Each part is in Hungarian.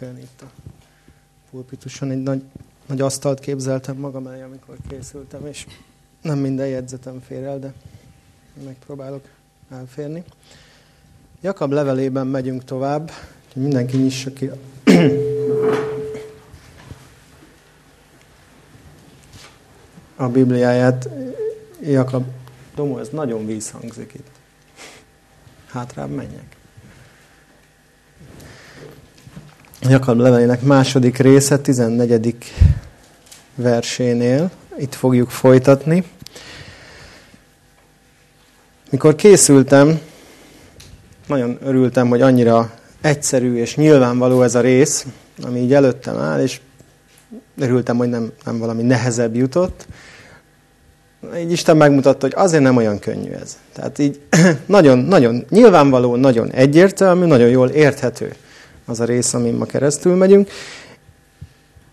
elférni itt a pulpituson. Egy nagy, nagy asztalt képzeltem magam elé, amikor készültem, és nem minden jegyzetem fér el, de megpróbálok elférni. Jakab levelében megyünk tovább, mindenki nyissa ki a Bibliáját. Jakab, Domó, ez nagyon vízhangzik itt. Hátrább menjek. Jakab levelének második része, 14. versénél. Itt fogjuk folytatni. Mikor készültem, nagyon örültem, hogy annyira egyszerű és nyilvánvaló ez a rész, ami így előttem áll, és örültem, hogy nem, nem valami nehezebb jutott. Így Isten megmutatta, hogy azért nem olyan könnyű ez. Tehát így nagyon, nagyon nyilvánvaló, nagyon egyértelmű, nagyon jól érthető az a rész, amin ma keresztül megyünk.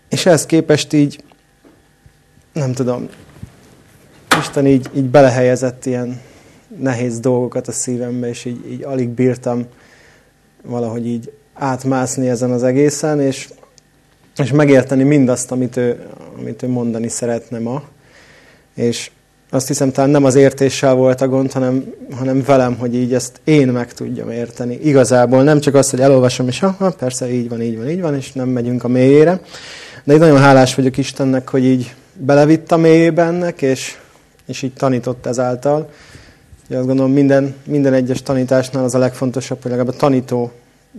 És ehhez képest így, nem tudom, Isten így, így belehelyezett ilyen nehéz dolgokat a szívembe, és így, így alig bírtam valahogy így átmászni ezen az egészen, és, és megérteni mindazt, amit ő, amit ő mondani szeretne ma. És azt hiszem, talán nem az értéssel volt a gond, hanem, hanem velem, hogy így ezt én meg tudjam érteni. Igazából nem csak az, hogy elolvasom, és ha, persze így van, így van, így van, és nem megyünk a mélyére. De én nagyon hálás vagyok Istennek, hogy így belevitt a mélyébe ennek, és, és így tanított ezáltal. Ugye azt gondolom, minden, minden egyes tanításnál az a legfontosabb, hogy legalább a tanító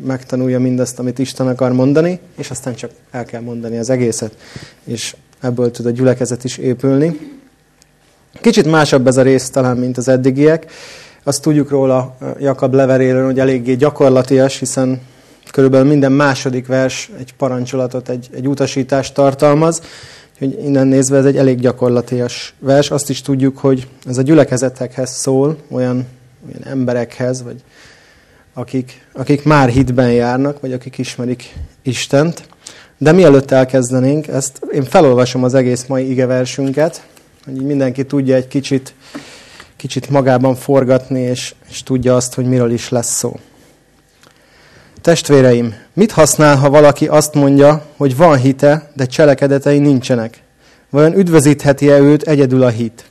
megtanulja mindazt, amit Isten akar mondani, és aztán csak el kell mondani az egészet, és ebből tud a gyülekezet is épülni. Kicsit másabb ez a rész talán, mint az eddigiek. Azt tudjuk róla Jakab leveréről, hogy eléggé gyakorlatias, hiszen körülbelül minden második vers egy parancsolatot, egy, egy utasítást tartalmaz, hogy innen nézve ez egy elég gyakorlatias vers. Azt is tudjuk, hogy ez a gyülekezetekhez szól, olyan, olyan emberekhez, vagy akik, akik már hitben járnak, vagy akik ismerik Istent. De mielőtt elkezdenénk, ezt én felolvasom az egész mai igeversünket, hogy mindenki tudja egy kicsit, kicsit magában forgatni, és, és tudja azt, hogy miről is lesz szó. Testvéreim, mit használ, ha valaki azt mondja, hogy van hite, de cselekedetei nincsenek? Vajon üdvözítheti-e őt egyedül a hit?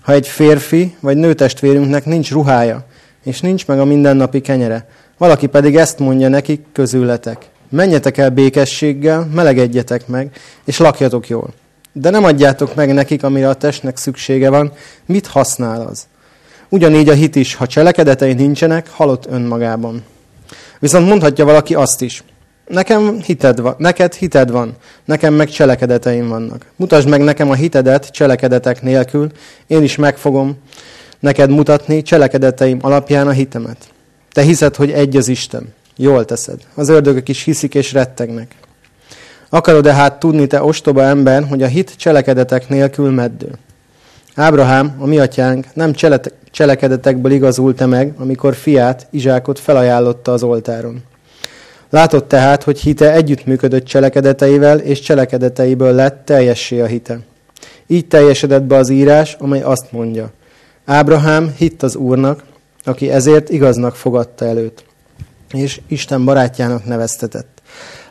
Ha egy férfi vagy nőtestvérünknek nincs ruhája, és nincs meg a mindennapi kenyere, valaki pedig ezt mondja nekik közületek. Menjetek el békességgel, melegedjetek meg, és lakjatok jól. De nem adjátok meg nekik, amire a testnek szüksége van, mit használ az? Ugyanígy a hit is, ha cselekedetei nincsenek, halott önmagában. Viszont mondhatja valaki azt is. Nekem hited van, neked hited van, nekem meg cselekedeteim vannak. Mutasd meg nekem a hitedet cselekedetek nélkül, én is meg fogom neked mutatni cselekedeteim alapján a hitemet. Te hiszed, hogy egy az Isten. Jól teszed. Az ördögök is hiszik és rettegnek. Akarod-e hát tudni, te ostoba ember, hogy a hit cselekedetek nélkül meddő? Ábrahám, a mi atyánk, nem cselekedetekből igazult-e meg, amikor fiát, Izsákot felajánlotta az oltáron. Látott tehát, hogy hite együttműködött cselekedeteivel, és cselekedeteiből lett teljessé a hite. Így teljesedett be az írás, amely azt mondja. Ábrahám hitt az Úrnak, aki ezért igaznak fogadta előtt, és Isten barátjának neveztetett.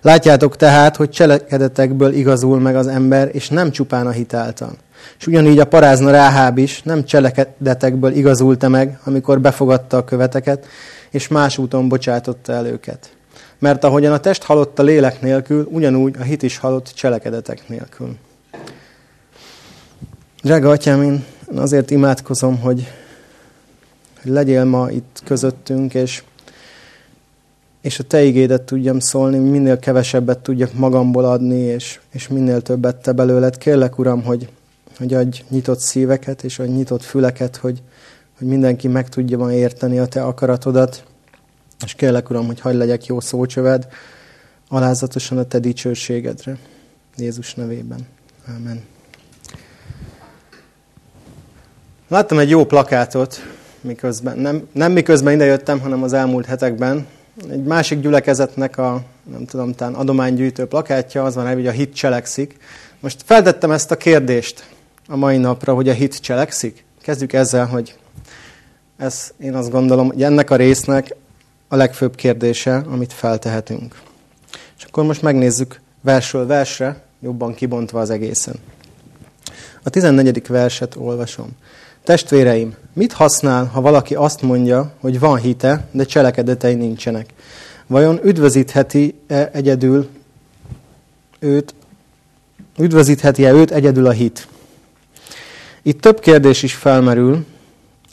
Látjátok tehát, hogy cselekedetekből igazul meg az ember, és nem csupán a hitáltal. És ugyanígy a parázna Ráháb is nem cselekedetekből igazulta meg, amikor befogadta a követeket, és más úton bocsátotta el őket. Mert ahogyan a test halott a lélek nélkül, ugyanúgy a hit is halott cselekedetek nélkül. Drága atyám, én azért imádkozom, hogy, hogy legyél ma itt közöttünk, és és a Te igédet tudjam szólni, minél kevesebbet tudjak magamból adni, és, és minél többet Te belőled. Kérlek, Uram, hogy, hogy adj nyitott szíveket, és adj nyitott füleket, hogy, hogy mindenki meg tudja ma érteni a Te akaratodat. És kérlek, Uram, hogy hagyd legyek jó szócsöved, alázatosan a Te dicsőségedre. Jézus nevében. Amen. Láttam egy jó plakátot, miközben, nem, nem miközben idejöttem, hanem az elmúlt hetekben, egy másik gyülekezetnek a, nem tudom, talán adománygyűjtő plakátja, az van hogy a hit cselekszik. Most feltettem ezt a kérdést a mai napra, hogy a hit cselekszik. Kezdjük ezzel, hogy ez, én azt gondolom, hogy ennek a résznek a legfőbb kérdése, amit feltehetünk. És akkor most megnézzük versről versre, jobban kibontva az egészen. A 14. verset olvasom. Testvéreim, mit használ, ha valaki azt mondja, hogy van hite, de cselekedetei nincsenek? Vajon üdvözítheti-e egyedül őt, üdvözítheti-e őt egyedül a hit? Itt több kérdés is felmerül.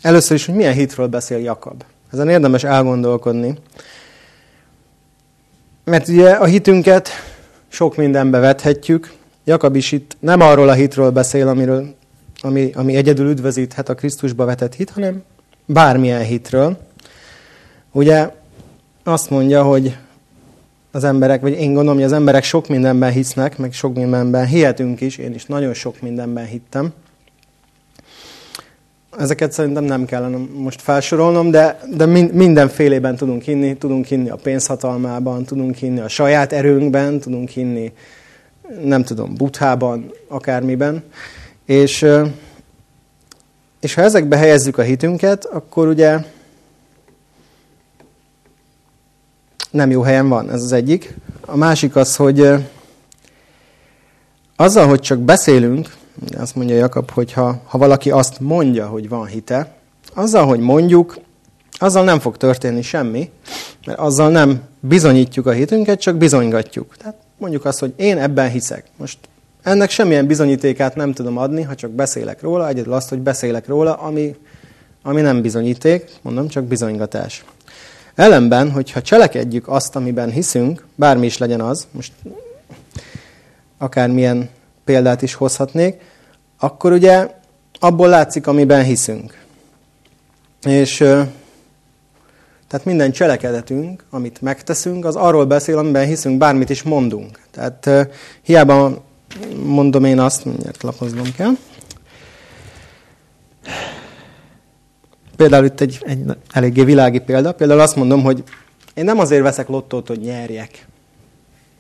Először is, hogy milyen hitről beszél Jakab. Ezen érdemes elgondolkodni. Mert ugye a hitünket sok mindenbe vethetjük. Jakab is itt nem arról a hitről beszél, amiről, ami, ami egyedül üdvözíthet a Krisztusba vetett hit, hanem bármilyen hitről. Ugye azt mondja, hogy az emberek, vagy én gondolom, hogy az emberek sok mindenben hisznek, meg sok mindenben hihetünk is, én is nagyon sok mindenben hittem. Ezeket szerintem nem kellene most felsorolnom, de, de mindenfélében tudunk hinni. Tudunk hinni a pénzhatalmában, tudunk hinni a saját erőnkben, tudunk hinni, nem tudom, buthában, akármiben. És, és ha ezekbe helyezzük a hitünket, akkor ugye nem jó helyen van, ez az egyik. A másik az, hogy azzal, hogy csak beszélünk, azt mondja Jakab, hogy ha, ha valaki azt mondja, hogy van hite, azzal, hogy mondjuk, azzal nem fog történni semmi, mert azzal nem bizonyítjuk a hitünket, csak bizonygatjuk. Tehát mondjuk azt, hogy én ebben hiszek. Most ennek semmilyen bizonyítékát nem tudom adni, ha csak beszélek róla, egyedül azt, hogy beszélek róla, ami, ami nem bizonyíték, mondom, csak bizonygatás. Ellenben, hogyha cselekedjük azt, amiben hiszünk, bármi is legyen az, most akármilyen példát is hozhatnék, akkor ugye abból látszik, amiben hiszünk. És tehát minden cselekedetünk, amit megteszünk, az arról beszél, amiben hiszünk, bármit is mondunk. Tehát hiába mondom én azt, mindjárt lapoznom kell. Például itt egy, egy eléggé világi példa. Például azt mondom, hogy én nem azért veszek lottót, hogy nyerjek.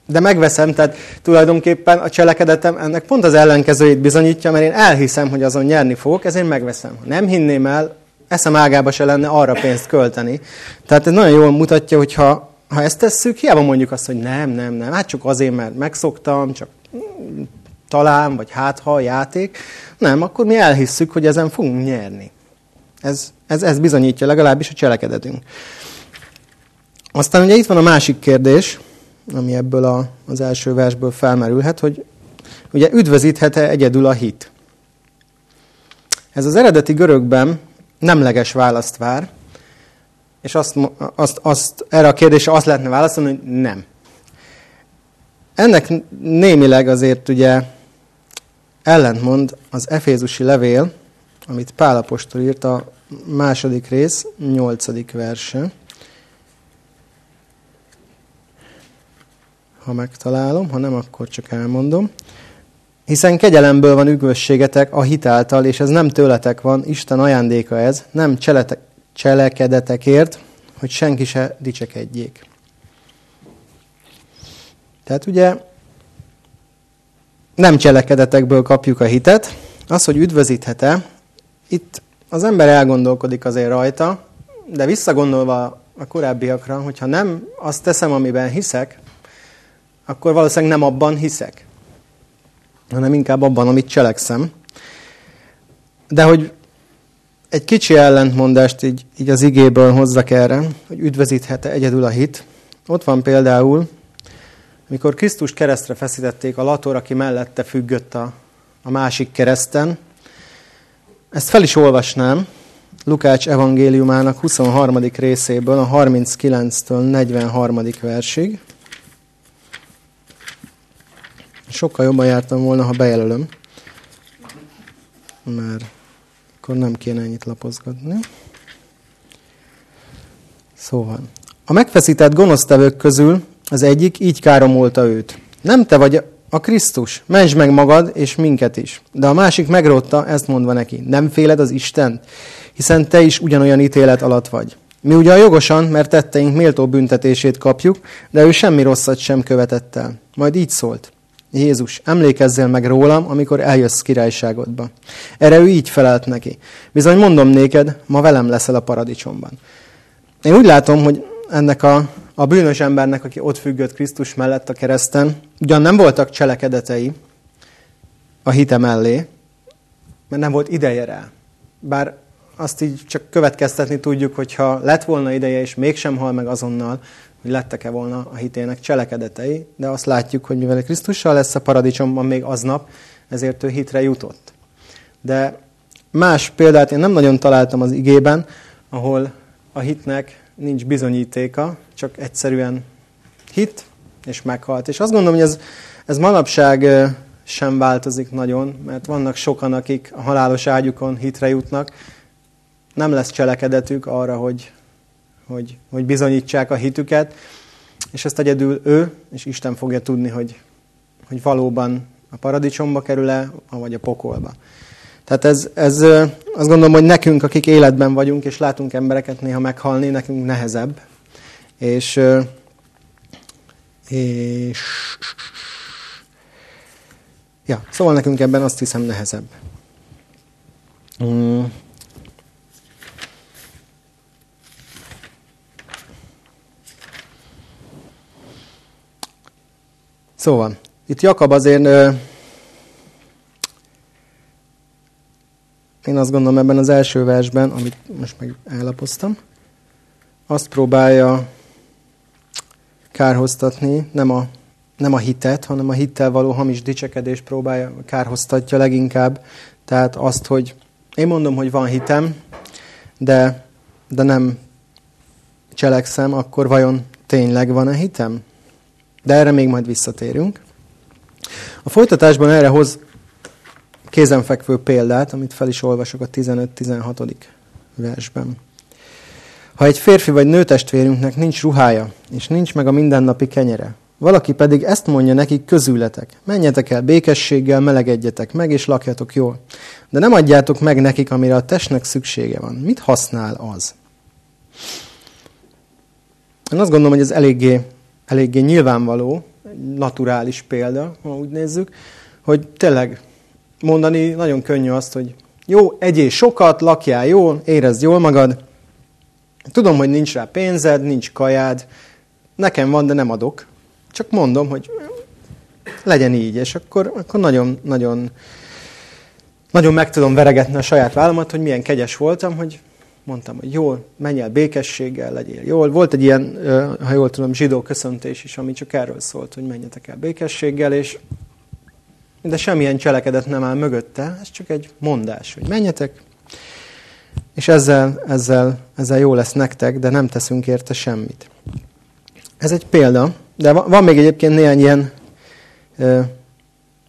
De megveszem, tehát tulajdonképpen a cselekedetem ennek pont az ellenkezőjét bizonyítja, mert én elhiszem, hogy azon nyerni fogok, ezért megveszem. Ha nem hinném el, eszem ágába se lenne arra pénzt költeni. Tehát ez nagyon jól mutatja, hogy ha, ha ezt tesszük, hiába mondjuk azt, hogy nem, nem, nem, hát csak azért, mert megszoktam, csak talán, vagy hát ha játék. Nem, akkor mi elhisszük, hogy ezen fogunk nyerni. Ez, ez, ez bizonyítja legalábbis a cselekedetünk. Aztán ugye itt van a másik kérdés, ami ebből a, az első versből felmerülhet, hogy ugye üdvözíthet-e egyedül a hit? Ez az eredeti görögben nemleges választ vár, és azt, azt, azt, erre a kérdésre azt lehetne válaszolni, hogy nem. Ennek némileg azért ugye ellentmond az Efézusi levél, amit Pálapostól írt a második rész, nyolcadik verse. Ha megtalálom, ha nem, akkor csak elmondom. Hiszen kegyelemből van ügvösségetek a hitáltal, és ez nem tőletek van, Isten ajándéka ez, nem cseletek, cselekedetekért, hogy senki se dicsekedjék. Tehát ugye nem cselekedetekből kapjuk a hitet, az, hogy üdvözíthet-e, itt az ember elgondolkodik azért rajta, de visszagondolva a korábbiakra, hogyha nem azt teszem, amiben hiszek, akkor valószínűleg nem abban hiszek, hanem inkább abban, amit cselekszem. De hogy egy kicsi ellentmondást így, így az igéből hozzak erre, hogy üdvözíthet-e egyedül a hit. Ott van például, amikor Krisztus keresztre feszítették a lator, aki mellette függött a, a másik kereszten, ezt fel is olvasnám, Lukács evangéliumának 23. részéből, a 39-től 43. versig. Sokkal jobban jártam volna, ha bejelölöm, mert akkor nem kéne ennyit lapozgatni. Szóval, a megfeszített gonosztevők közül az egyik így káromolta őt. Nem te vagy a Krisztus, mentsd meg magad és minket is. De a másik megrótta, ezt mondva neki, nem féled az Isten, hiszen te is ugyanolyan ítélet alatt vagy. Mi ugyan jogosan, mert tetteink méltó büntetését kapjuk, de ő semmi rosszat sem követett el. Majd így szólt. Jézus, emlékezzél meg rólam, amikor eljössz királyságodba. Erre ő így felelt neki. Bizony mondom néked, ma velem leszel a paradicsomban. Én úgy látom, hogy ennek a, a bűnös embernek, aki ott függött Krisztus mellett a kereszten, ugyan nem voltak cselekedetei a hite mellé, mert nem volt ideje rá. Bár azt így csak következtetni tudjuk, hogyha lett volna ideje, és mégsem hal meg azonnal, hogy lettek-e volna a hitének cselekedetei, de azt látjuk, hogy mivel Krisztussal lesz a paradicsomban még aznap, ezért ő hitre jutott. De más példát én nem nagyon találtam az igében, ahol a hitnek nincs bizonyítéka, csak egyszerűen hit, és meghalt. És azt gondolom, hogy ez, ez manapság sem változik nagyon, mert vannak sokan, akik a halálos ágyukon hitre jutnak, nem lesz cselekedetük arra, hogy, hogy, hogy bizonyítsák a hitüket, és ezt egyedül ő és Isten fogja tudni, hogy, hogy valóban a paradicsomba kerül-e, vagy a pokolba. Tehát ez, ez azt gondolom, hogy nekünk, akik életben vagyunk, és látunk embereket néha meghalni, nekünk nehezebb. És, és ja, szóval nekünk ebben azt hiszem nehezebb. Mm. Szóval, itt Jakab azért, én azt gondolom ebben az első versben, amit most meg ellapoztam, azt próbálja kárhoztatni, nem a, nem a hitet, hanem a hittel való hamis dicsekedés próbálja, kárhoztatja leginkább. Tehát azt, hogy én mondom, hogy van hitem, de, de nem cselekszem, akkor vajon tényleg van-e hitem? De erre még majd visszatérünk. A folytatásban erre hoz kézenfekvő példát, amit fel is olvasok a 15-16. versben. Ha egy férfi vagy nőtestvérünknek nincs ruhája, és nincs meg a mindennapi kenyere, valaki pedig ezt mondja nekik közületek, menjetek el békességgel, melegedjetek meg, és lakjatok jól. De nem adjátok meg nekik, amire a testnek szüksége van. Mit használ az? Én azt gondolom, hogy ez eléggé eléggé nyilvánvaló, naturális példa, ha úgy nézzük, hogy tényleg mondani nagyon könnyű azt, hogy jó, egyél sokat, lakjál jól, érezd jól magad, tudom, hogy nincs rá pénzed, nincs kajád, nekem van, de nem adok. Csak mondom, hogy legyen így, és akkor, akkor nagyon, nagyon, nagyon meg tudom veregetni a saját vállamat, hogy milyen kegyes voltam, hogy mondtam, hogy jól, menj el békességgel, legyél jól. Volt egy ilyen, ha jól tudom, zsidó köszöntés is, ami csak erről szólt, hogy menjetek el békességgel, és de semmilyen cselekedet nem áll mögötte, ez csak egy mondás, hogy menjetek, és ezzel, ezzel, ezzel jó lesz nektek, de nem teszünk érte semmit. Ez egy példa, de van még egyébként néhány ilyen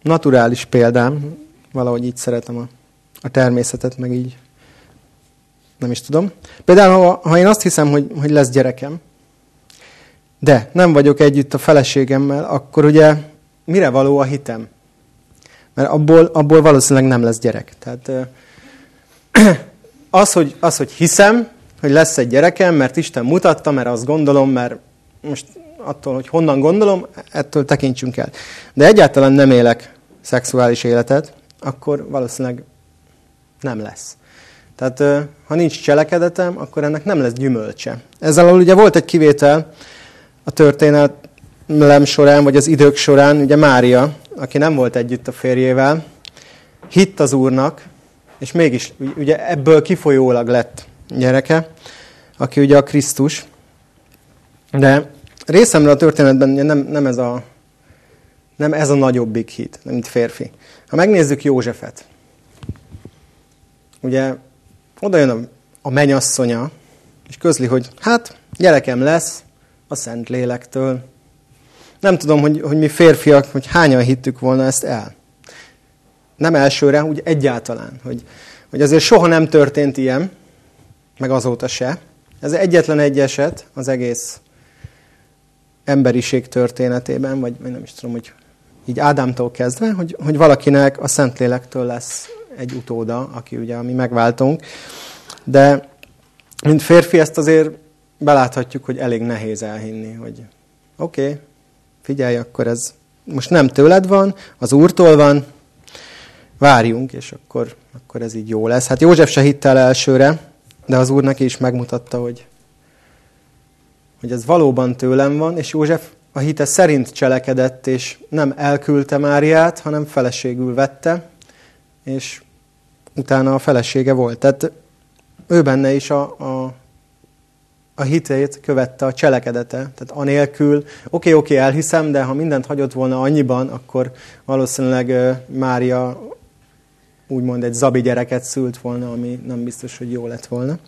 naturális példám, valahogy így szeretem a, a természetet, meg így nem is tudom. Például, ha, ha én azt hiszem, hogy, hogy lesz gyerekem, de nem vagyok együtt a feleségemmel, akkor ugye mire való a hitem? Mert abból, abból valószínűleg nem lesz gyerek. Tehát az hogy, az, hogy hiszem, hogy lesz egy gyerekem, mert Isten mutatta, mert azt gondolom, mert most attól, hogy honnan gondolom, ettől tekintsünk el. De egyáltalán nem élek szexuális életet, akkor valószínűleg nem lesz. Tehát ha nincs cselekedetem, akkor ennek nem lesz gyümölcse. Ezzel ugye volt egy kivétel a történetlem során, vagy az idők során, ugye Mária, aki nem volt együtt a férjével, hitt az Úrnak, és mégis ugye ebből kifolyólag lett gyereke, aki ugye a Krisztus. De részemre a történetben nem, nem, ez a, nem ez a nagyobbik hit, mint férfi. Ha megnézzük Józsefet, ugye oda jön a, a menyasszonya, és közli, hogy hát, gyerekem lesz a Szent Lélektől. Nem tudom, hogy, hogy mi férfiak, hogy hányan hittük volna ezt el. Nem elsőre, úgy egyáltalán, hogy, hogy azért soha nem történt ilyen, meg azóta se. Ez egyetlen egy eset az egész emberiség történetében, vagy, nem is tudom, hogy így Ádámtól kezdve, hogy, hogy valakinek a Szentlélektől lesz egy utóda, aki ugye a mi megváltunk. De mint férfi ezt azért beláthatjuk, hogy elég nehéz elhinni, hogy oké, okay, figyelj, akkor ez most nem tőled van, az Úrtól van, várjunk, és akkor, akkor ez így jó lesz. Hát József se hitte el elsőre, de az Úr neki is megmutatta, hogy, hogy ez valóban tőlem van, és József a hite szerint cselekedett, és nem elküldte Máriát, hanem feleségül vette, és utána a felesége volt. Tehát ő benne is a, a, a hitét követte a cselekedete. Tehát anélkül, oké, oké, elhiszem, de ha mindent hagyott volna annyiban, akkor valószínűleg Mária úgymond egy zabi gyereket szült volna, ami nem biztos, hogy jó lett volna.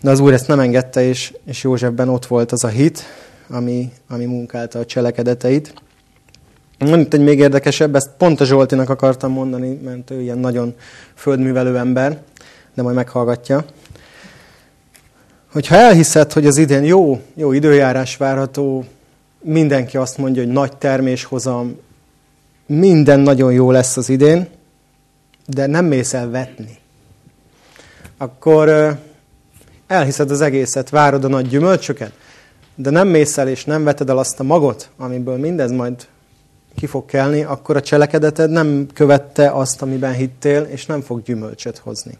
De az Úr ezt nem engedte, és, és Józsefben ott volt az a hit, ami, ami munkálta a cselekedeteit. Itt egy még érdekesebb, ezt pont a Zsoltinak akartam mondani, mert ő ilyen nagyon földművelő ember, de majd meghallgatja. Hogyha elhiszed, hogy az idén jó, jó időjárás várható, mindenki azt mondja, hogy nagy terméshozam, minden nagyon jó lesz az idén, de nem mész el vetni, akkor elhiszed az egészet, várod a nagy gyümölcsöket, de nem mész el és nem veted el azt a magot, amiből mindez majd ki fog kelni, akkor a cselekedeted nem követte azt, amiben hittél, és nem fog gyümölcsöt hozni.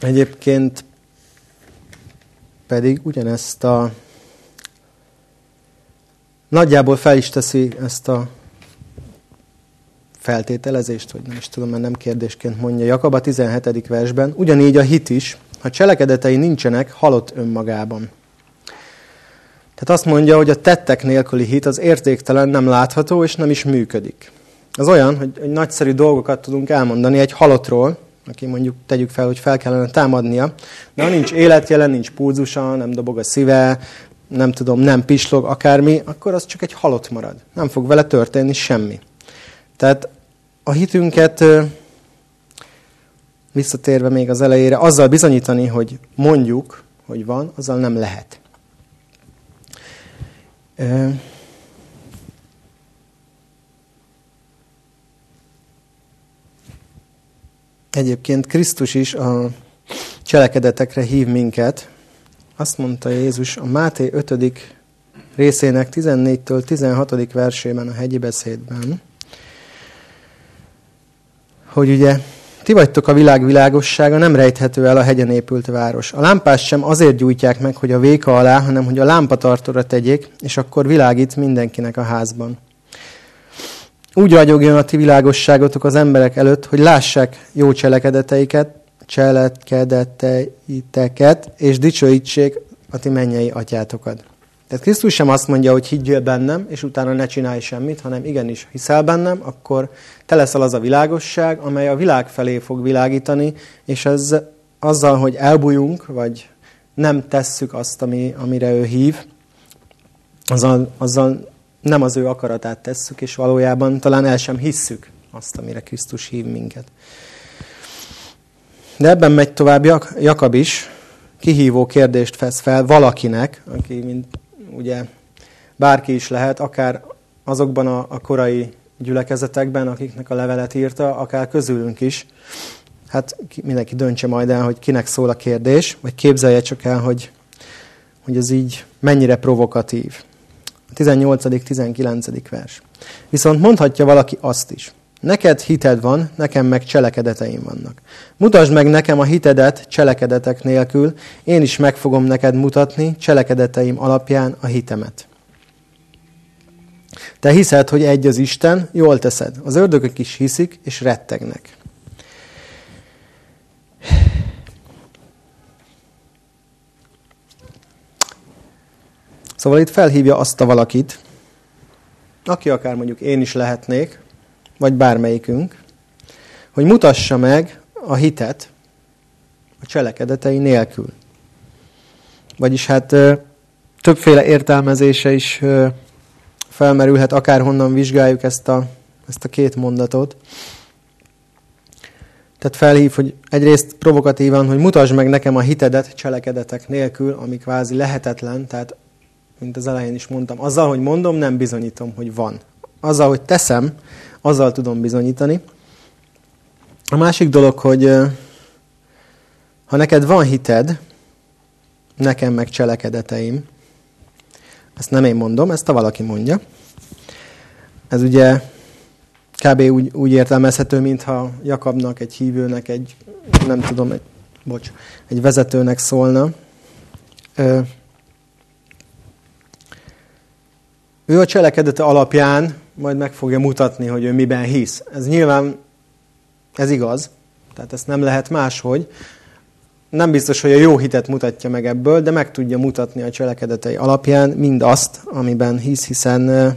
Egyébként pedig ugyanezt a nagyjából fel is teszi ezt a feltételezést, vagy nem is tudom, mert nem kérdésként mondja Jakab a 17. versben. Ugyanígy a hit is, ha cselekedetei nincsenek, halott önmagában. Tehát azt mondja, hogy a tettek nélküli hit az értéktelen, nem látható, és nem is működik. Az olyan, hogy, hogy nagyszerű dolgokat tudunk elmondani egy halottról, aki mondjuk tegyük fel, hogy fel kellene támadnia, de ha nincs életjelen, nincs pulzusa, nem dobog a szíve, nem tudom, nem pislog, akármi, akkor az csak egy halott marad. Nem fog vele történni semmi. Tehát a hitünket visszatérve még az elejére, azzal bizonyítani, hogy mondjuk, hogy van, azzal nem lehet. Egyébként Krisztus is a cselekedetekre hív minket. Azt mondta Jézus a Máté 5. részének 14-től 16. versében a hegyi beszédben, hogy ugye ti vagytok a világ világossága, nem rejthető el a hegyen épült város. A lámpás sem azért gyújtják meg, hogy a véka alá, hanem hogy a lámpatartóra tegyék, és akkor világít mindenkinek a házban. Úgy ragyogjon a ti világosságotok az emberek előtt, hogy lássák jó cselekedeteiket, cselekedeteiteket, és dicsőítsék a ti mennyei atyátokat. Tehát Krisztus sem azt mondja, hogy higgyél bennem, és utána ne csinálj semmit, hanem igenis, hiszel bennem, akkor te leszel az a világosság, amely a világ felé fog világítani, és ez azzal, hogy elbújunk, vagy nem tesszük azt, ami, amire ő hív, azzal, azzal nem az ő akaratát tesszük, és valójában talán el sem hisszük azt, amire Krisztus hív minket. De ebben megy tovább Jakab is, kihívó kérdést fesz fel valakinek, aki mint ugye bárki is lehet, akár azokban a, a korai gyülekezetekben, akiknek a levelet írta, akár közülünk is. Hát mindenki döntse majd el, hogy kinek szól a kérdés, vagy képzelje csak el, hogy, hogy ez így mennyire provokatív. A 18.-19. vers. Viszont mondhatja valaki azt is. Neked hited van, nekem meg cselekedeteim vannak. Mutasd meg nekem a hitedet cselekedetek nélkül, én is meg fogom neked mutatni cselekedeteim alapján a hitemet. Te hiszed, hogy egy az Isten, jól teszed. Az ördögök is hiszik, és rettegnek. Szóval itt felhívja azt a valakit, aki akár mondjuk én is lehetnék, vagy bármelyikünk, hogy mutassa meg a hitet a cselekedetei nélkül. Vagyis hát többféle értelmezése is felmerülhet, akárhonnan vizsgáljuk ezt a, ezt a két mondatot. Tehát felhív, hogy egyrészt provokatívan, hogy mutasd meg nekem a hitedet cselekedetek nélkül, ami kvázi lehetetlen, tehát mint az elején is mondtam, azzal, hogy mondom, nem bizonyítom, hogy van. Azzal, hogy teszem, azzal tudom bizonyítani. A másik dolog, hogy ha neked van hited, nekem meg cselekedeteim, ezt nem én mondom, ezt a valaki mondja. Ez ugye kb. úgy, úgy értelmezhető, mintha Jakabnak, egy hívőnek, egy, nem tudom, egy, bocs, egy vezetőnek szólna. Ő a cselekedete alapján majd meg fogja mutatni, hogy ő miben hisz. Ez nyilván, ez igaz, tehát ezt nem lehet máshogy. Nem biztos, hogy a jó hitet mutatja meg ebből, de meg tudja mutatni a cselekedetei alapján mindazt, amiben hisz, hiszen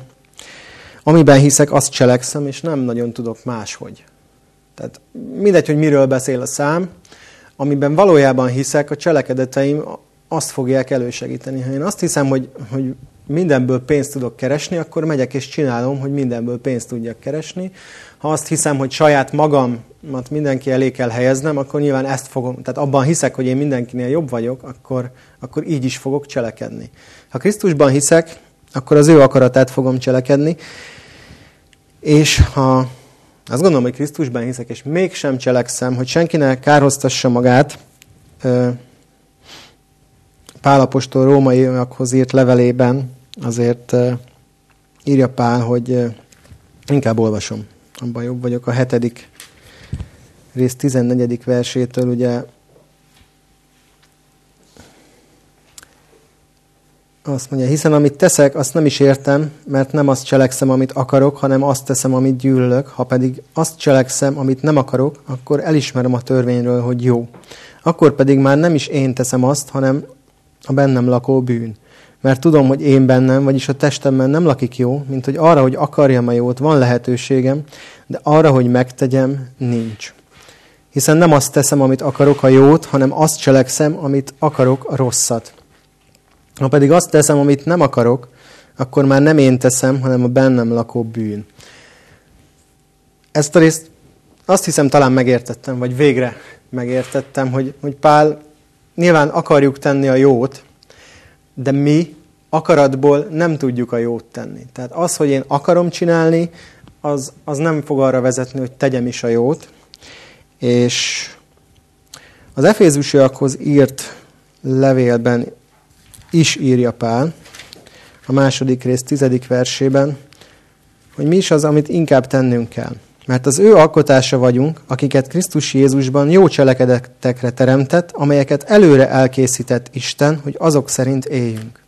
amiben hiszek, azt cselekszem, és nem nagyon tudok máshogy. Tehát mindegy, hogy miről beszél a szám, amiben valójában hiszek, a cselekedeteim azt fogják elősegíteni. Ha én azt hiszem, hogy, hogy mindenből pénzt tudok keresni, akkor megyek és csinálom, hogy mindenből pénzt tudjak keresni. Ha azt hiszem, hogy saját magamat mindenki elé kell helyeznem, akkor nyilván ezt fogom, tehát abban hiszek, hogy én mindenkinél jobb vagyok, akkor, akkor így is fogok cselekedni. Ha Krisztusban hiszek, akkor az ő akaratát fogom cselekedni, és ha azt gondolom, hogy Krisztusban hiszek, és mégsem cselekszem, hogy senkinek kárhoztassa magát, Pálapostól rómaiakhoz írt levelében azért írja Pál, hogy inkább olvasom, abban jobb vagyok. A hetedik rész 14. versétől ugye azt mondja, hiszen amit teszek, azt nem is értem, mert nem azt cselekszem, amit akarok, hanem azt teszem, amit gyűlölök. Ha pedig azt cselekszem, amit nem akarok, akkor elismerem a törvényről, hogy jó. Akkor pedig már nem is én teszem azt, hanem a bennem lakó bűn. Mert tudom, hogy én bennem, vagyis a testemben nem lakik jó, mint hogy arra, hogy akarjam a jót, van lehetőségem, de arra, hogy megtegyem, nincs. Hiszen nem azt teszem, amit akarok a jót, hanem azt cselekszem, amit akarok a rosszat. Ha pedig azt teszem, amit nem akarok, akkor már nem én teszem, hanem a bennem lakó bűn. Ezt a részt azt hiszem talán megértettem, vagy végre megértettem, hogy, hogy Pál nyilván akarjuk tenni a jót, de mi akaratból nem tudjuk a jót tenni. Tehát az, hogy én akarom csinálni, az, az nem fog arra vezetni, hogy tegyem is a jót. És az Efézusiakhoz írt levélben is írja Pál, a második rész tizedik versében, hogy mi is az, amit inkább tennünk kell. Mert az ő alkotása vagyunk, akiket Krisztus Jézusban jó cselekedetekre teremtett, amelyeket előre elkészített Isten, hogy azok szerint éljünk.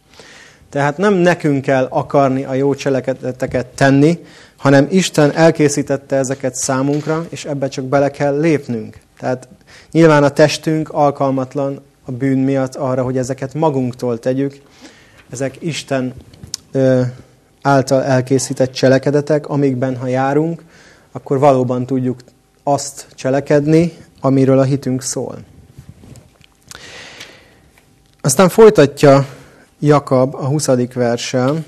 Tehát nem nekünk kell akarni a jó cselekedeteket tenni, hanem Isten elkészítette ezeket számunkra, és ebbe csak bele kell lépnünk. Tehát nyilván a testünk alkalmatlan a bűn miatt arra, hogy ezeket magunktól tegyük. Ezek Isten ö, által elkészített cselekedetek, amikben ha járunk, akkor valóban tudjuk azt cselekedni, amiről a hitünk szól. Aztán folytatja Jakab a 20. verssel,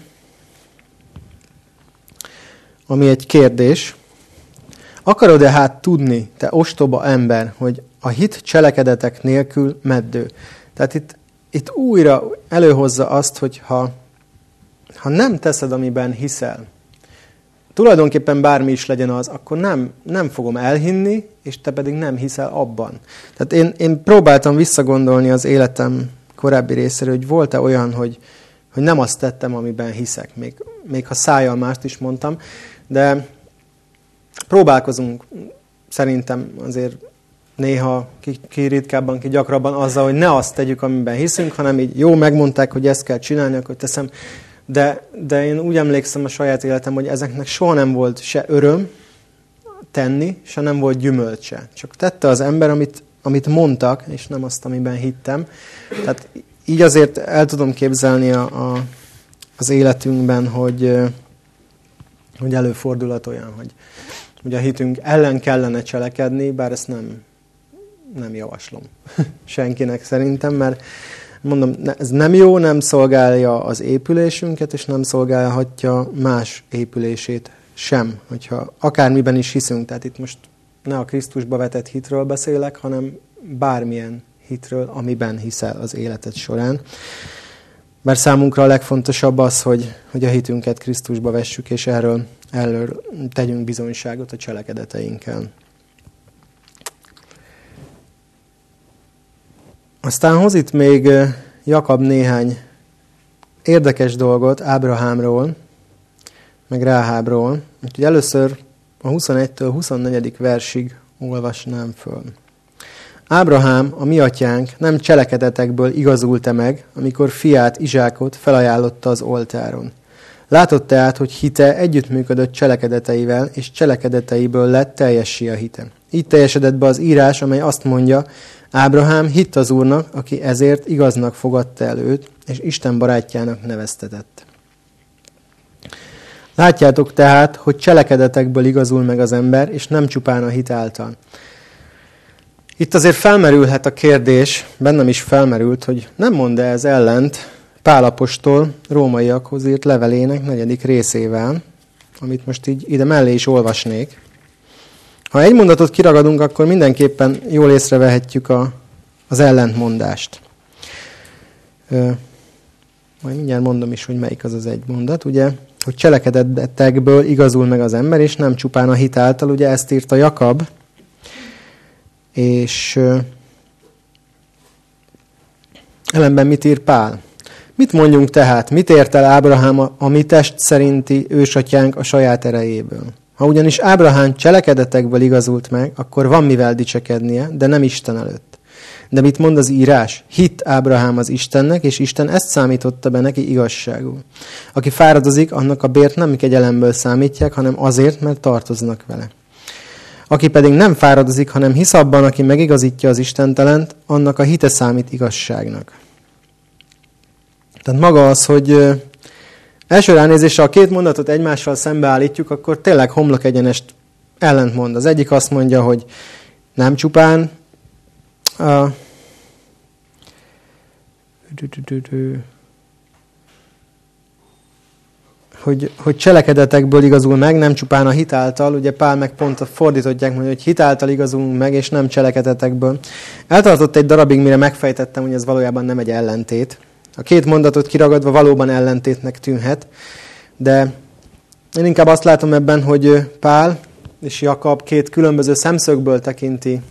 ami egy kérdés. Akarod-e hát tudni, te ostoba ember, hogy a hit cselekedetek nélkül meddő? Tehát itt, itt újra előhozza azt, hogy ha, ha nem teszed, amiben hiszel, tulajdonképpen bármi is legyen az, akkor nem, nem fogom elhinni, és te pedig nem hiszel abban. Tehát én, én próbáltam visszagondolni az életem korábbi részéről, hogy volt-e olyan, hogy, hogy nem azt tettem, amiben hiszek, még, még ha szájjal mást is mondtam, de próbálkozunk szerintem azért néha ki, ki ritkábban, ki gyakrabban azzal, hogy ne azt tegyük, amiben hiszünk, hanem így jó, megmondták, hogy ezt kell csinálni, akkor teszem. De, de én úgy emlékszem a saját életem, hogy ezeknek soha nem volt se öröm tenni, se nem volt gyümölcse. Csak tette az ember, amit, amit mondtak, és nem azt, amiben hittem. Tehát így azért el tudom képzelni a, a, az életünkben, hogy, hogy előfordulhat olyan, hogy, hogy a hitünk ellen kellene cselekedni, bár ezt nem, nem javaslom senkinek szerintem, mert mondom, ez nem jó, nem szolgálja az épülésünket, és nem szolgálhatja más épülését sem, hogyha akármiben is hiszünk. Tehát itt most ne a Krisztusba vetett hitről beszélek, hanem bármilyen hitről, amiben hiszel az életed során. Mert számunkra a legfontosabb az, hogy, hogy a hitünket Krisztusba vessük, és erről, erről tegyünk bizonyságot a cselekedeteinkkel. Aztán hoz itt még Jakab néhány érdekes dolgot Ábrahámról, meg Ráhábról. Úgyhogy először a 21-től 24. versig olvasnám föl. Ábrahám, a mi atyánk, nem cselekedetekből igazulta meg, amikor fiát Izsákot felajánlotta az oltáron. Látott tehát, hogy hite együttműködött cselekedeteivel, és cselekedeteiből lett teljessé a hite. Így teljesedett be az írás, amely azt mondja, Ábrahám hitt az Úrnak, aki ezért igaznak fogadta el őt, és Isten barátjának neveztetett. Látjátok tehát, hogy cselekedetekből igazul meg az ember, és nem csupán a hit által. Itt azért felmerülhet a kérdés, bennem is felmerült, hogy nem mond -e ez ellent Pálapostól rómaiakhoz írt levelének negyedik részével, amit most így ide mellé is olvasnék. Ha egy mondatot kiragadunk, akkor mindenképpen jól észrevehetjük a, az ellentmondást. Ö, majd mindjárt mondom is, hogy melyik az az egy mondat, ugye, hogy cselekedettekből igazul meg az ember, és nem csupán a hit által, ugye ezt írta Jakab, és ö, ellenben mit ír Pál? Mit mondjunk tehát? Mit ért el Ábrahám a, a mi test szerinti ősatyánk a saját erejéből? Ha ugyanis Ábrahám cselekedetekből igazult meg, akkor van mivel dicsekednie, de nem Isten előtt. De mit mond az írás? Hit Ábrahám az Istennek, és Isten ezt számította be neki igazságul. Aki fáradozik, annak a bért nem kegyelemből számítják, hanem azért, mert tartoznak vele. Aki pedig nem fáradozik, hanem hisz abban, aki megigazítja az Istentelent, annak a hite számít igazságnak. Tehát maga az, hogy első ránézésre a két mondatot egymással szembeállítjuk, akkor tényleg homlok egyenest ellentmond. Az egyik azt mondja, hogy nem csupán a, hogy, hogy cselekedetekből igazul meg, nem csupán a hitáltal, ugye Pál meg pont a fordítottják mondja, hogy hitáltal igazulunk meg, és nem cselekedetekből. Eltartott egy darabig, mire megfejtettem, hogy ez valójában nem egy ellentét. A két mondatot kiragadva valóban ellentétnek tűnhet, de én inkább azt látom ebben, hogy Pál és Jakab két különböző szemszögből tekinti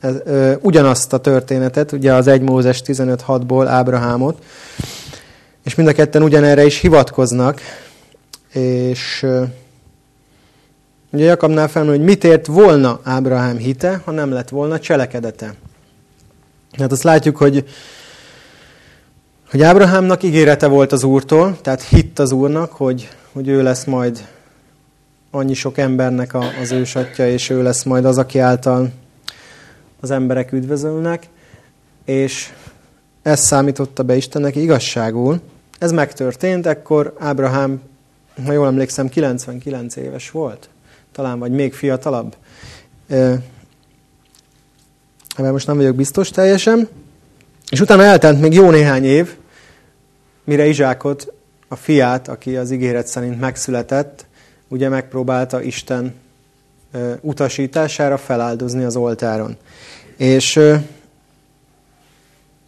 ez, ö, ugyanazt a történetet, ugye az 1 Mózes 15.6-ból Ábrahámot, és mind a ketten ugyanerre is hivatkoznak, és ö, ugye Jakabnál felmerül, hogy mit ért volna Ábrahám hite, ha nem lett volna cselekedete. Hát azt látjuk, hogy hogy Ábrahámnak ígérete volt az Úrtól, tehát hitt az Úrnak, hogy, hogy ő lesz majd annyi sok embernek a, az ősatja, és ő lesz majd az, aki által az emberek üdvözölnek, és ez számította be Istennek igazságul. Ez megtörtént, ekkor Ábrahám, ha jól emlékszem, 99 éves volt, talán vagy még fiatalabb. Ebben most nem vagyok biztos teljesen. És utána eltelt még jó néhány év, mire Izsákot, a fiát, aki az ígéret szerint megszületett, ugye megpróbálta Isten utasítására feláldozni az oltáron. És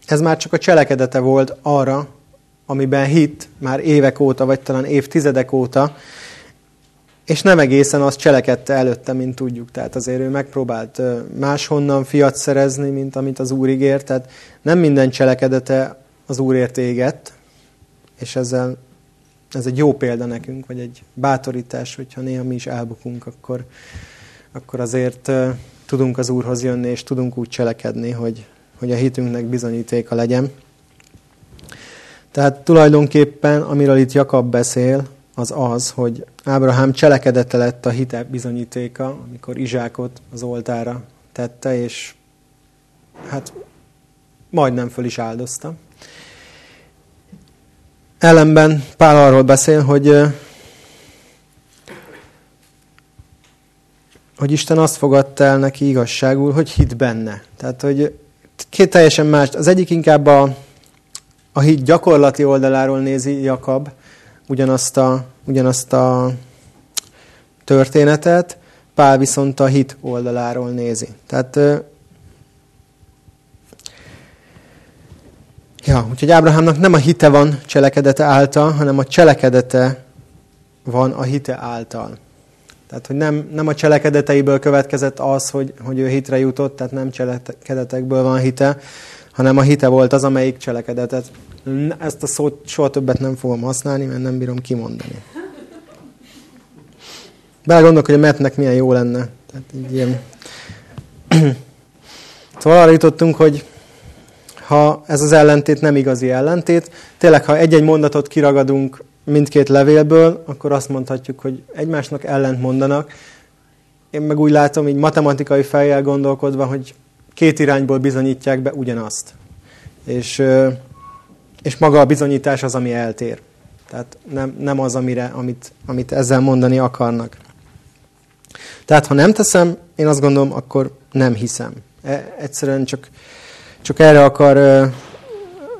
ez már csak a cselekedete volt arra, amiben hit már évek óta, vagy talán évtizedek óta, és nem egészen azt cselekedte előtte, mint tudjuk. Tehát azért ő megpróbált máshonnan fiat szerezni, mint amit az Úr ígért. Tehát nem minden cselekedete az Úrért égett, és ezzel ez egy jó példa nekünk, vagy egy bátorítás, hogyha néha mi is elbukunk, akkor, akkor azért tudunk az Úrhoz jönni, és tudunk úgy cselekedni, hogy, hogy a hitünknek bizonyítéka legyen. Tehát tulajdonképpen, amiről itt Jakab beszél, az az, hogy Ábrahám cselekedete lett a hite bizonyítéka, amikor Izsákot az oltára tette, és hát majdnem föl is áldozta. Ellenben Pál arról beszél, hogy, hogy Isten azt fogadta el neki igazságul, hogy hit benne. Tehát, hogy két teljesen más. Az egyik inkább a, a hit gyakorlati oldaláról nézi Jakab ugyanazt a, ugyanazt a történetet, Pál viszont a hit oldaláról nézi. Tehát Ja, úgyhogy Ábrahámnak nem a hite van cselekedete által, hanem a cselekedete van a hite által. Tehát, hogy nem, nem a cselekedeteiből következett az, hogy, hogy ő hitre jutott, tehát nem cselekedetekből van hite, hanem a hite volt az, amelyik cselekedetet. Ezt a szót soha többet nem fogom használni, mert nem bírom kimondani. Belegondolok, hogy a metnek milyen jó lenne. Tehát így ilyen... Szóval arra jutottunk, hogy ha ez az ellentét nem igazi ellentét. Tényleg, ha egy-egy mondatot kiragadunk mindkét levélből, akkor azt mondhatjuk, hogy egymásnak ellent mondanak. Én meg úgy látom, így matematikai fejjel gondolkodva, hogy két irányból bizonyítják be ugyanazt. És, és maga a bizonyítás az, ami eltér. Tehát nem, nem az, amire, amit, amit ezzel mondani akarnak. Tehát ha nem teszem, én azt gondolom, akkor nem hiszem. E, egyszerűen csak, csak erre akar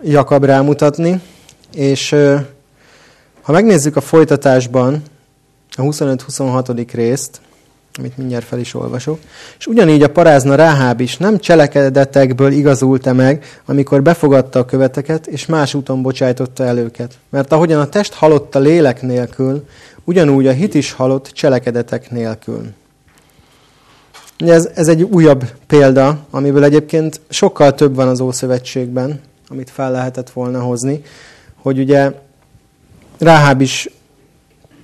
Jakab rámutatni, és ha megnézzük a folytatásban a 25-26. részt, amit mindjárt fel is olvasok, és ugyanígy a parázna Ráháb is nem cselekedetekből igazulta meg, amikor befogadta a követeket, és más úton bocsájtotta el őket. Mert ahogyan a test halott a lélek nélkül, ugyanúgy a hit is halott cselekedetek nélkül. Ez, ez egy újabb példa, amiből egyébként sokkal több van az Ószövetségben, amit fel lehetett volna hozni, hogy ugye Ráháb is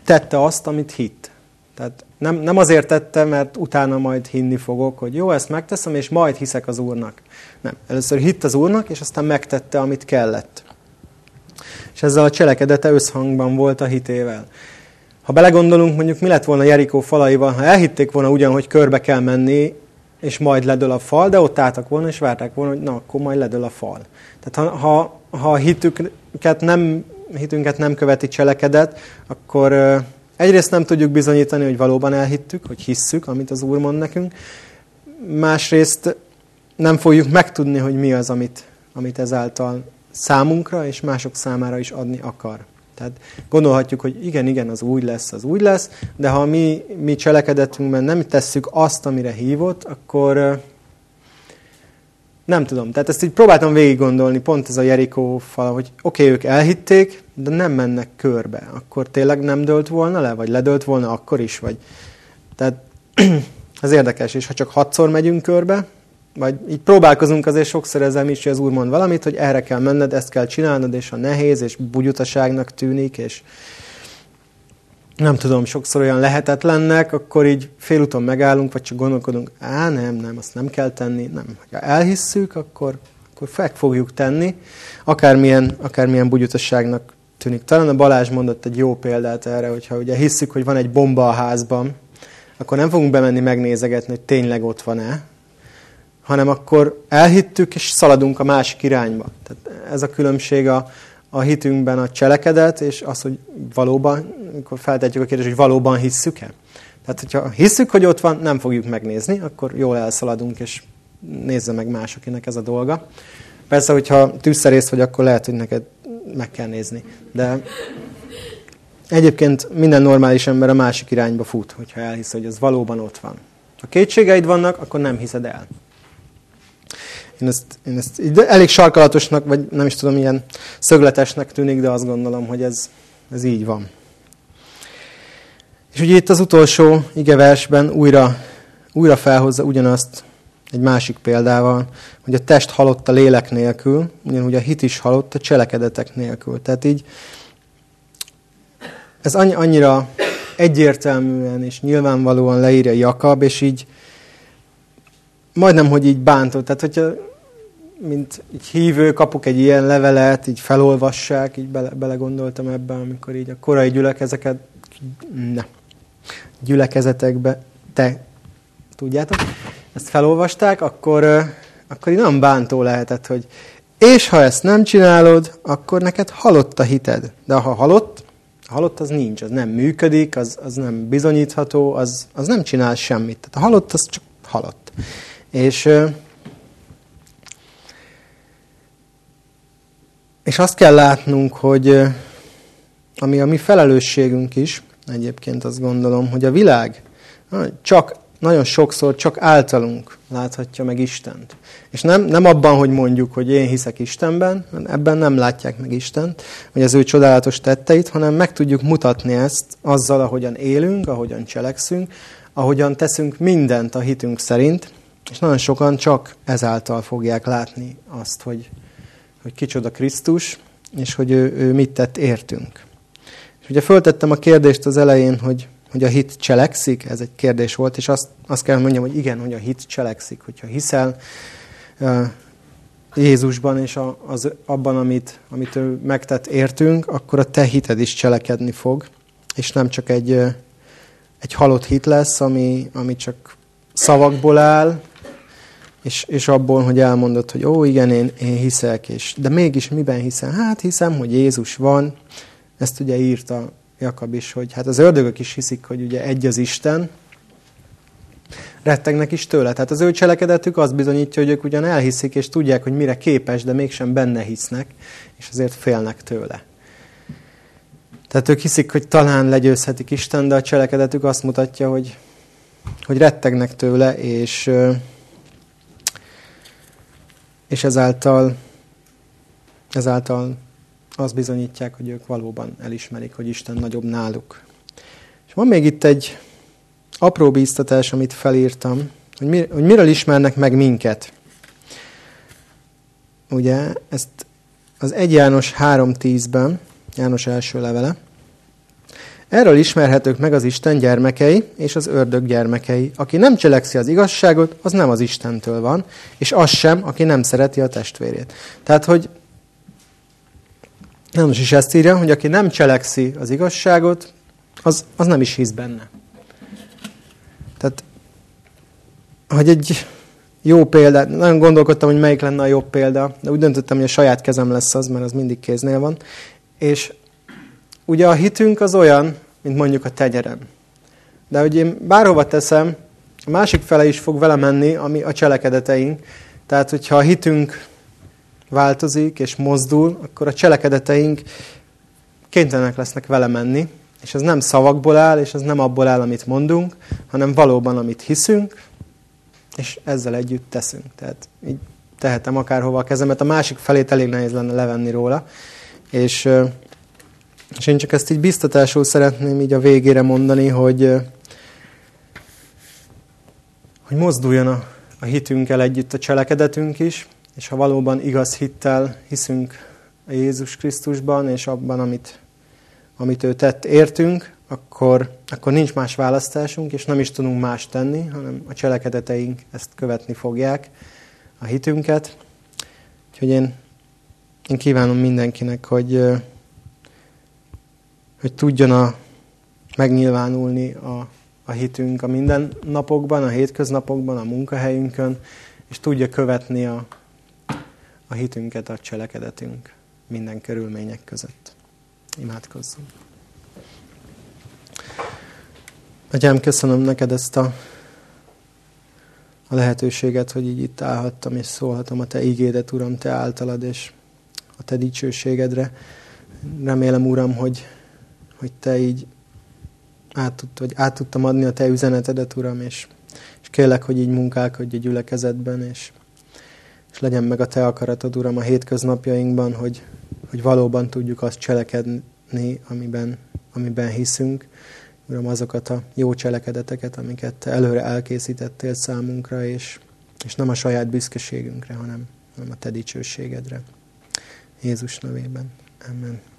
tette azt, amit hitt. Tehát nem, nem azért tette, mert utána majd hinni fogok, hogy jó, ezt megteszem, és majd hiszek az Úrnak. Nem. Először hitt az Úrnak, és aztán megtette, amit kellett. És ezzel a cselekedete összhangban volt a hitével. Ha belegondolunk, mondjuk mi lett volna Jerikó falaival, ha elhitték volna ugyan, hogy körbe kell menni, és majd ledől a fal, de ott álltak volna, és várták volna, hogy na, akkor majd ledől a fal. Tehát ha, ha, ha a hitüket nem, hitünket nem követi cselekedet, akkor egyrészt nem tudjuk bizonyítani, hogy valóban elhittük, hogy hisszük, amit az Úr mond nekünk. Másrészt nem fogjuk megtudni, hogy mi az, amit, amit ezáltal számunkra és mások számára is adni akar. Tehát gondolhatjuk, hogy igen, igen, az úgy lesz, az úgy lesz, de ha mi, mi cselekedetünkben nem tesszük azt, amire hívott, akkor nem tudom. Tehát ezt így próbáltam végig gondolni, pont ez a Jerikó fal, hogy oké, okay, ők elhitték, de nem mennek körbe. Akkor tényleg nem dölt volna le, vagy ledölt volna akkor is, vagy... Tehát ez érdekes, és ha csak hatszor megyünk körbe, vagy így próbálkozunk azért sokszor ezzel is, hogy az Úr mond valamit, hogy erre kell menned, ezt kell csinálnod, és ha nehéz, és bugyutaságnak tűnik, és nem tudom, sokszor olyan lehetetlennek, akkor így félúton megállunk, vagy csak gondolkodunk, á, nem, nem, azt nem kell tenni, nem. Ha elhisszük, akkor, akkor fel fogjuk tenni, akármilyen, akármilyen bugyutaságnak tűnik. Talán a Balázs mondott egy jó példát erre, hogyha ugye hisszük, hogy van egy bomba a házban, akkor nem fogunk bemenni megnézegetni, hogy tényleg ott van-e, hanem akkor elhittük, és szaladunk a másik irányba. Tehát ez a különbség a, a hitünkben a cselekedet, és az, hogy valóban, amikor feltetjük a kérdést, hogy valóban hisszük-e. Tehát, hogyha hisszük, hogy ott van, nem fogjuk megnézni, akkor jól elszaladunk, és nézze meg más, ez a dolga. Persze, hogyha tűzszerész vagy, akkor lehet, hogy neked meg kell nézni. De egyébként minden normális ember a másik irányba fut, hogyha elhisz, hogy ez valóban ott van. Ha kétségeid vannak, akkor nem hiszed el. Én ezt, én ezt elég sarkalatosnak, vagy nem is tudom, ilyen szögletesnek tűnik, de azt gondolom, hogy ez, ez így van. És ugye itt az utolsó igeversben újra, újra felhozza ugyanazt egy másik példával, hogy a test halott a lélek nélkül, ugyanúgy a hit is halott a cselekedetek nélkül. Tehát így ez annyira egyértelműen és nyilvánvalóan leírja Jakab, és így majdnem, hogy így bántott. Tehát, hogyha mint így hívő kapok egy ilyen levelet, így felolvassák, így bele, belegondoltam ebben, amikor így a korai gyülekezeket, ne, gyülekezetekbe, te tudjátok, ezt felolvasták, akkor, akkor így nagyon bántó lehetett, hogy és ha ezt nem csinálod, akkor neked halott a hited. De ha halott, halott az nincs, az nem működik, az, az nem bizonyítható, az, az nem csinál semmit. Tehát a halott az csak halott. És, és azt kell látnunk, hogy ami a mi felelősségünk is, egyébként azt gondolom, hogy a világ csak nagyon sokszor csak általunk láthatja meg Istent. És nem, nem abban, hogy mondjuk, hogy én hiszek Istenben, ebben nem látják meg Istent, vagy az ő csodálatos tetteit, hanem meg tudjuk mutatni ezt azzal, ahogyan élünk, ahogyan cselekszünk, ahogyan teszünk mindent a hitünk szerint, és nagyon sokan csak ezáltal fogják látni azt, hogy, hogy kicsoda Krisztus, és hogy ő, ő mit tett értünk. És ugye föltettem a kérdést az elején, hogy, hogy a hit cselekszik, ez egy kérdés volt, és azt, azt kell mondjam, hogy igen, hogy a hit cselekszik. Hogyha hiszel, Jézusban és a, az, abban, amit, amit ő megtett értünk, akkor a te hited is cselekedni fog, és nem csak egy, egy halott hit lesz, ami, ami csak szavakból áll, és, és abból, hogy elmondod, hogy ó, igen, én, én hiszek, és, de mégis miben hiszem? Hát hiszem, hogy Jézus van. Ezt ugye írta Jakab is, hogy hát az ördögök is hiszik, hogy ugye egy az Isten, rettegnek is tőle. Tehát az ő cselekedetük azt bizonyítja, hogy ők ugyan elhiszik, és tudják, hogy mire képes, de mégsem benne hisznek, és azért félnek tőle. Tehát ők hiszik, hogy talán legyőzhetik Isten, de a cselekedetük azt mutatja, hogy, hogy rettegnek tőle, és, és ezáltal, ezáltal azt bizonyítják, hogy ők valóban elismerik, hogy Isten nagyobb náluk. És van még itt egy apró bíztatás, amit felírtam, hogy, mir, hogy miről ismernek meg minket. Ugye, ezt az 1 János 3.10-ben, János első levele, Erről ismerhetők meg az Isten gyermekei és az ördög gyermekei. Aki nem cselekszi az igazságot, az nem az Istentől van, és az sem, aki nem szereti a testvérét. Tehát, hogy János is ezt írja, hogy aki nem cselekszi az igazságot, az, az nem is hisz benne. Tehát, hogy egy jó példa, nagyon gondolkodtam, hogy melyik lenne a jobb példa, de úgy döntöttem, hogy a saját kezem lesz az, mert az mindig kéznél van. És ugye a hitünk az olyan, mint mondjuk a tegyerem. De hogy én bárhova teszem, a másik fele is fog vele menni, ami a cselekedeteink. Tehát, hogyha a hitünk változik és mozdul, akkor a cselekedeteink kénytelenek lesznek vele menni, és ez nem szavakból áll, és ez nem abból áll, amit mondunk, hanem valóban, amit hiszünk, és ezzel együtt teszünk. Tehát így tehetem akárhova a kezemet, a másik felét elég nehéz lenne levenni róla. És, és én csak ezt így biztatásul szeretném így a végére mondani, hogy, hogy mozduljon a, a hitünkkel együtt a cselekedetünk is, és ha valóban igaz hittel hiszünk a Jézus Krisztusban, és abban, amit amit ő tett értünk, akkor, akkor nincs más választásunk, és nem is tudunk más tenni, hanem a cselekedeteink ezt követni fogják, a hitünket. Úgyhogy én, én kívánom mindenkinek, hogy, hogy tudjon a, megnyilvánulni a, a hitünk a mindennapokban, a hétköznapokban, a munkahelyünkön, és tudja követni a, a hitünket, a cselekedetünk minden körülmények között. Imádkozzunk. Atyám, köszönöm neked ezt a, a lehetőséget, hogy így itt állhattam és szólhatom a Te ígédet, Uram, Te általad, és a Te dicsőségedre. Remélem, Uram, hogy, hogy Te így át, tud, vagy át tudtam adni a Te üzenetedet, Uram, és, és kérlek, hogy így munkálkodj a gyülekezetben, és, és legyen meg a Te akaratod, Uram, a hétköznapjainkban, hogy, hogy valóban tudjuk azt cselekedni, amiben, amiben hiszünk. Uram, azokat a jó cselekedeteket, amiket Te előre elkészítettél számunkra, és, és nem a saját büszkeségünkre, hanem, hanem a Te dicsőségedre. Jézus nevében. Amen.